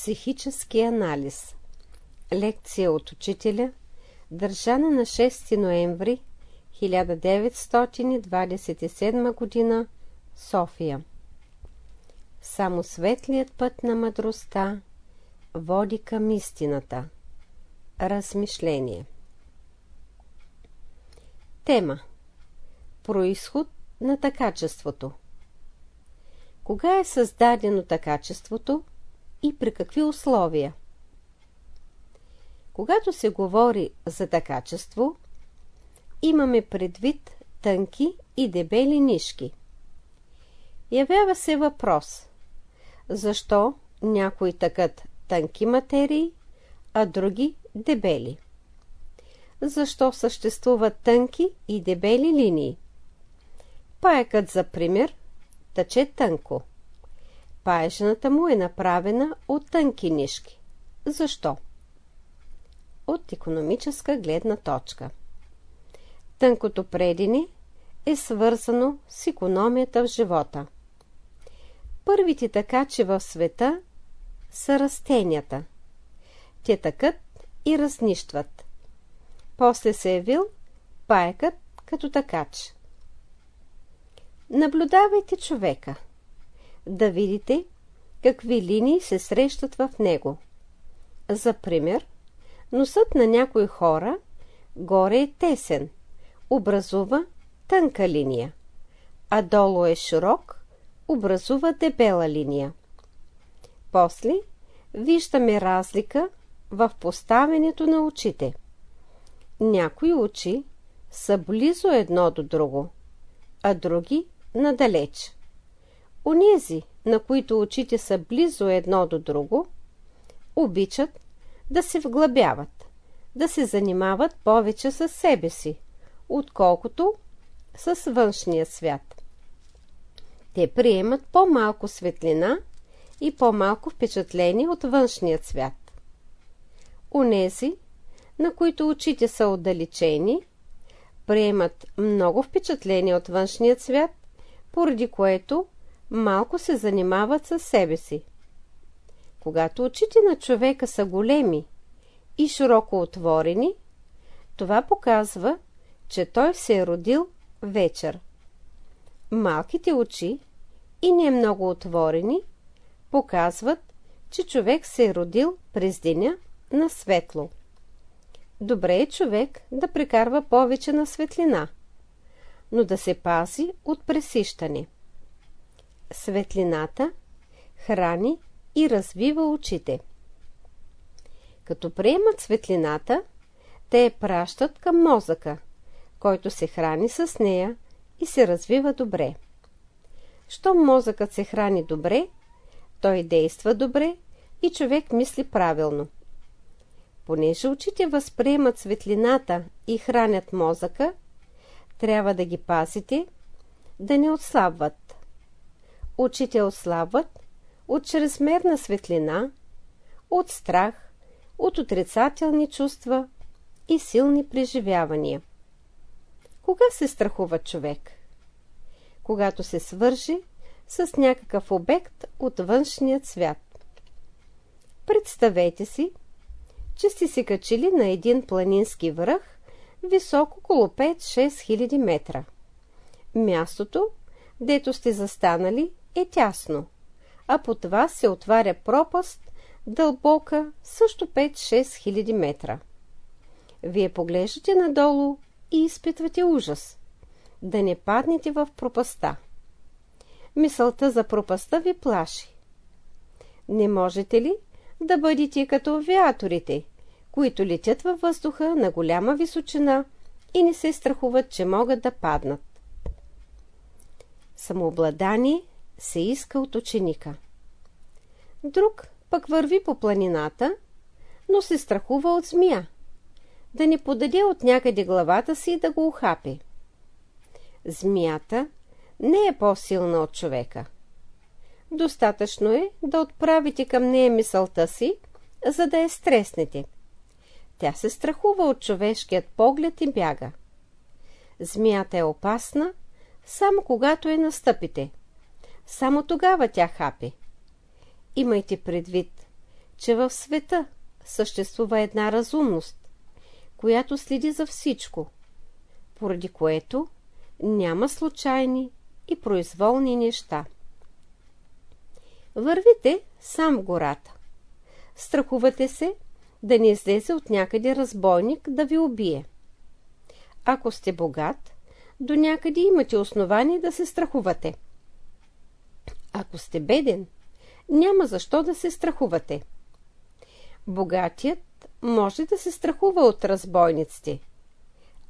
Психически анализ. Лекция от учителя Държана на 6 ноември 1927 г. София. Само светлият път на мъдростта води към истината. Размишление. Тема. Происход на такачеството Кога е създадено такачеството и при какви условия? Когато се говори за такачество, имаме предвид тънки и дебели нишки. Явява се въпрос защо някои такът тънки материи, а други дебели. Защо съществуват тънки и дебели линии? Паекът, за пример, тъче тънко. Паешната му е направена от тънки нишки. Защо? От економическа гледна точка. Тънкото предини е свързано с економията в живота. Първите такачи в света са растенията. Те такът и разнищват. После се е паекът като такач. Наблюдавайте човека. Да видите какви линии се срещат в него. За пример, носът на някои хора горе е тесен, образува тънка линия, а долу е широк, образува дебела линия. После виждаме разлика в поставянето на очите. Някои очи са близо едно до друго, а други надалеч. Онези, на които очите са близо едно до друго, обичат да се вглъбяват, да се занимават повече с себе си, отколкото с външния свят. Те приемат по-малко светлина и по-малко впечатление от външния свят. Онези, на които очите са отдалечени, приемат много впечатление от външния свят поради което малко се занимават със себе си. Когато очите на човека са големи и широко отворени, това показва, че той се е родил вечер. Малките очи и не много отворени показват, че човек се е родил през деня на светло. Добре е човек да прекарва повече на светлина – но да се пази от пресищане. Светлината храни и развива очите. Като приемат светлината, те я пращат към мозъка, който се храни с нея и се развива добре. Щом мозъкът се храни добре, той действа добре и човек мисли правилно. Понеже очите възприемат светлината и хранят мозъка, трябва да ги пазите, да не отслабват. Очите отслабват от чрезмерна светлина, от страх, от отрицателни чувства и силни преживявания. Кога се страхува човек? Когато се свържи с някакъв обект от външният свят. Представете си, че сте се качили на един планински връх висок около 5-6 хиляди метра. Мястото, дето сте застанали, е тясно, а под вас се отваря пропаст, дълбока също 5-6 хиляди метра. Вие поглеждате надолу и изпитвате ужас. Да не паднете в пропаста. Мисълта за пропаста ви плаши. Не можете ли да бъдете като авиаторите, които летят във въздуха на голяма височина и не се страхуват, че могат да паднат. Самообладание се иска от ученика. Друг пък върви по планината, но се страхува от змия, да не подаде от някъде главата си и да го ухапе. Змията не е по-силна от човека. Достатъчно е да отправите към нея мисълта си, за да я стреснете – тя се страхува от човешкият поглед и бяга. Змията е опасна, само когато е настъпите. Само тогава тя хапе. Имайте предвид, че в света съществува една разумност, която следи за всичко, поради което няма случайни и произволни неща. Вървите сам в гората. Страхувате се да не излезе от някъде разбойник да ви убие. Ако сте богат, до някъде имате основание да се страхувате. Ако сте беден, няма защо да се страхувате. Богатият може да се страхува от разбойниците,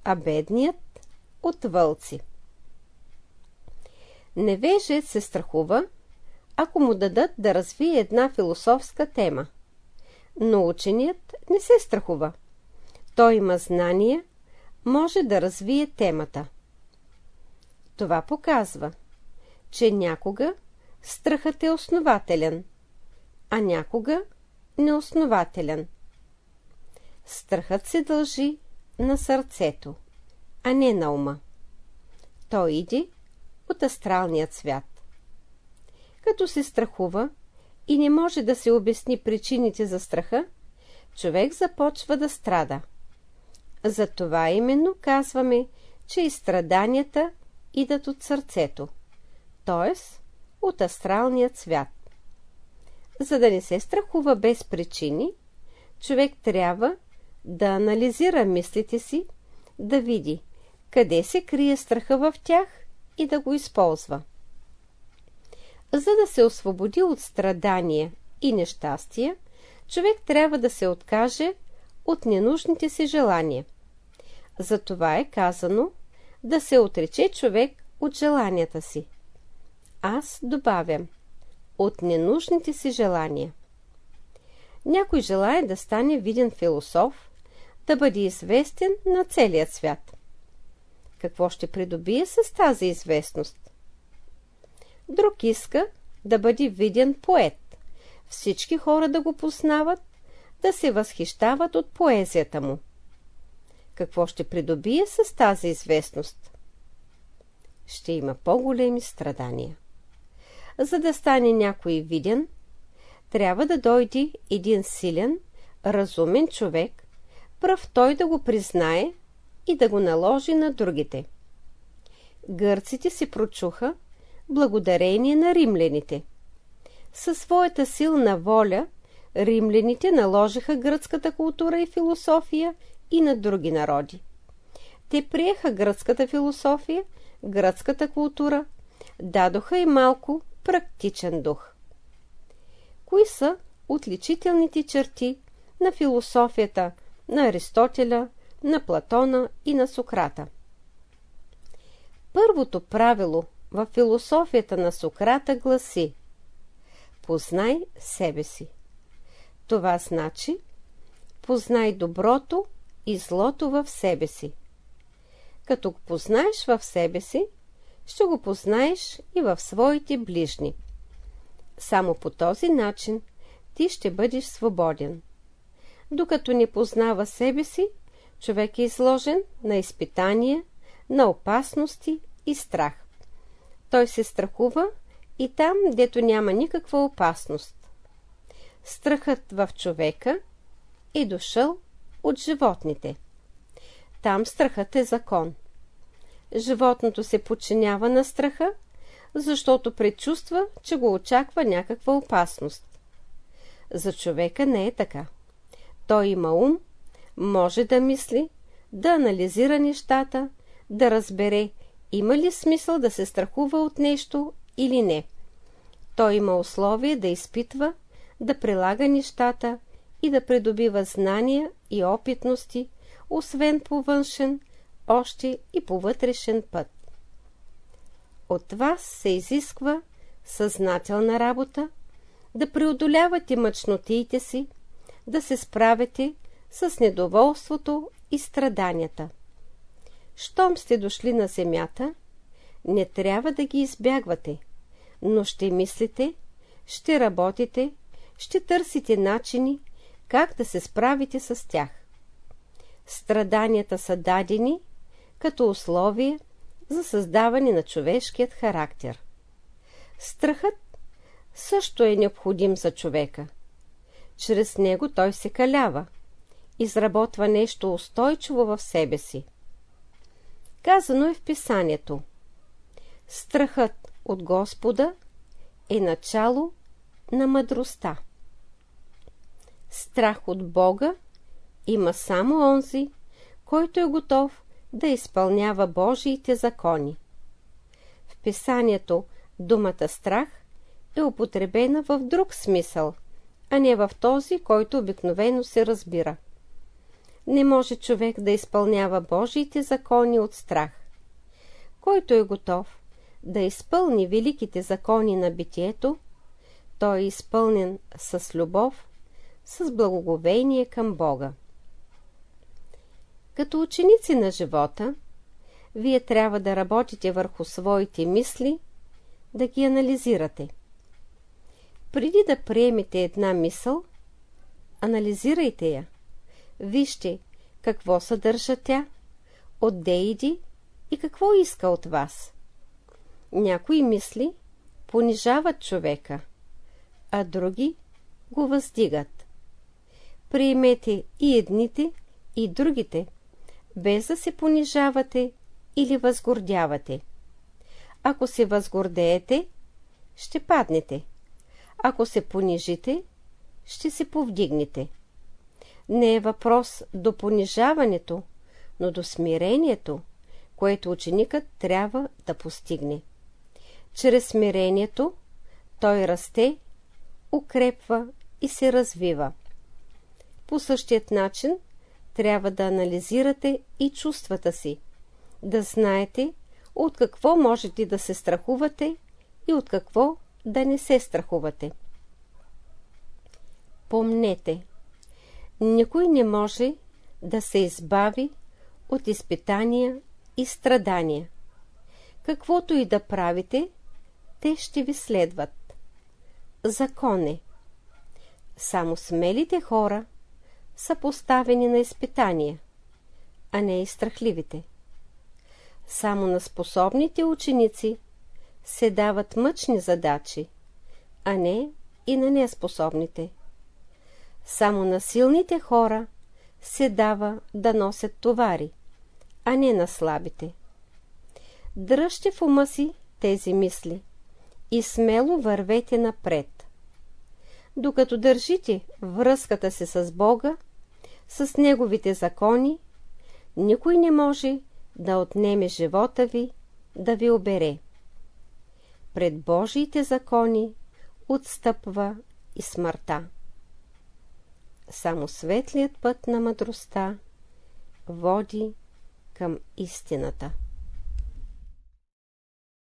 а бедният от вълци. Невежец се страхува, ако му дадат да развие една философска тема. Но ученият не се страхува. Той има знания, може да развие темата. Това показва, че някога страхът е основателен, а някога неоснователен. Страхът се дължи на сърцето, а не на ума. Той иди от астралният свят. Като се страхува и не може да се обясни причините за страха, човек започва да страда. Затова именно казваме, че и страданията идат от сърцето, т.е. от астралният свят. За да не се страхува без причини, човек трябва да анализира мислите си, да види къде се крие страха в тях и да го използва. За да се освободи от страдания и нещастия, човек трябва да се откаже от ненужните си желания. Затова е казано да се отрече човек от желанията си. Аз добавям от ненужните си желания. Някой желая да стане виден философ, да бъде известен на целият свят. Какво ще придобие с тази известност? Друг иска да бъде виден поет. Всички хора да го познават, да се възхищават от поезията му. Какво ще придобие с тази известност? Ще има по-големи страдания. За да стане някой виден, трябва да дойде един силен, разумен човек, прав той да го признае и да го наложи на другите. Гърците се прочуха благодарение на римляните. Със своята силна воля римляните наложиха гръцката култура и философия и на други народи. Те приеха гръцката философия, гръцката култура, дадоха и малко практичен дух. Кои са отличителните черти на философията на Аристотеля, на Платона и на Сократа? Първото правило в философията на Сократа гласи Познай себе си. Това значи познай доброто и злото в себе си. Като го познаеш в себе си, ще го познаеш и в своите ближни. Само по този начин ти ще бъдеш свободен. Докато не познава себе си, човек е изложен на изпитания, на опасности и страх. Той се страхува и там, дето няма никаква опасност. Страхът в човека е дошъл от животните. Там страхът е закон. Животното се подчинява на страха, защото предчувства, че го очаква някаква опасност. За човека не е така. Той има ум, може да мисли, да анализира нещата, да разбере има ли смисъл да се страхува от нещо или не. Той има условие да изпитва, да прилага нещата и да придобива знания и опитности, освен по външен, още и по вътрешен път. От вас се изисква съзнателна работа, да преодолявате мъчнотиите си, да се справите с недоволството и страданията. Щом сте дошли на земята, не трябва да ги избягвате, но ще мислите, ще работите, ще търсите начини, как да се справите с тях. Страданията са дадени като условие за създаване на човешкият характер. Страхът също е необходим за човека. Чрез него той се калява, изработва нещо устойчиво в себе си. Казано е в писанието. Страхът от Господа е начало на мъдростта. Страх от Бога има само онзи, който е готов да изпълнява Божиите закони. В писанието думата страх е употребена в друг смисъл, а не в този, който обикновено се разбира. Не може човек да изпълнява Божиите закони от страх. Който е готов да изпълни великите закони на битието, той е изпълнен с любов, с благоговение към Бога. Като ученици на живота, вие трябва да работите върху своите мисли, да ги анализирате. Преди да приемете една мисъл, анализирайте я. Вижте какво съдържа тя, отде иди и какво иска от вас. Някои мисли понижават човека, а други го въздигат. Приемете и едните, и другите, без да се понижавате или възгордявате. Ако се възгордеете, ще паднете. Ако се понижите, ще се повдигнете. Не е въпрос до понижаването, но до смирението, което ученикът трябва да постигне. Чрез смирението той расте, укрепва и се развива. По същият начин трябва да анализирате и чувствата си, да знаете от какво можете да се страхувате и от какво да не се страхувате. Помнете, никой не може да се избави от изпитания и страдания. Каквото и да правите, те ще ви следват. Закон е. Само смелите хора са поставени на изпитания, а не и страхливите. Само на способните ученици се дават мъчни задачи, а не и на неспособните. Само на силните хора се дава да носят товари, а не на слабите. Дръжте в ума си тези мисли и смело вървете напред. Докато държите връзката си с Бога, с Неговите закони, никой не може да отнеме живота ви, да ви обере. Пред Божиите закони отстъпва и смъртта. Само светлият път на мъдростта води към истината.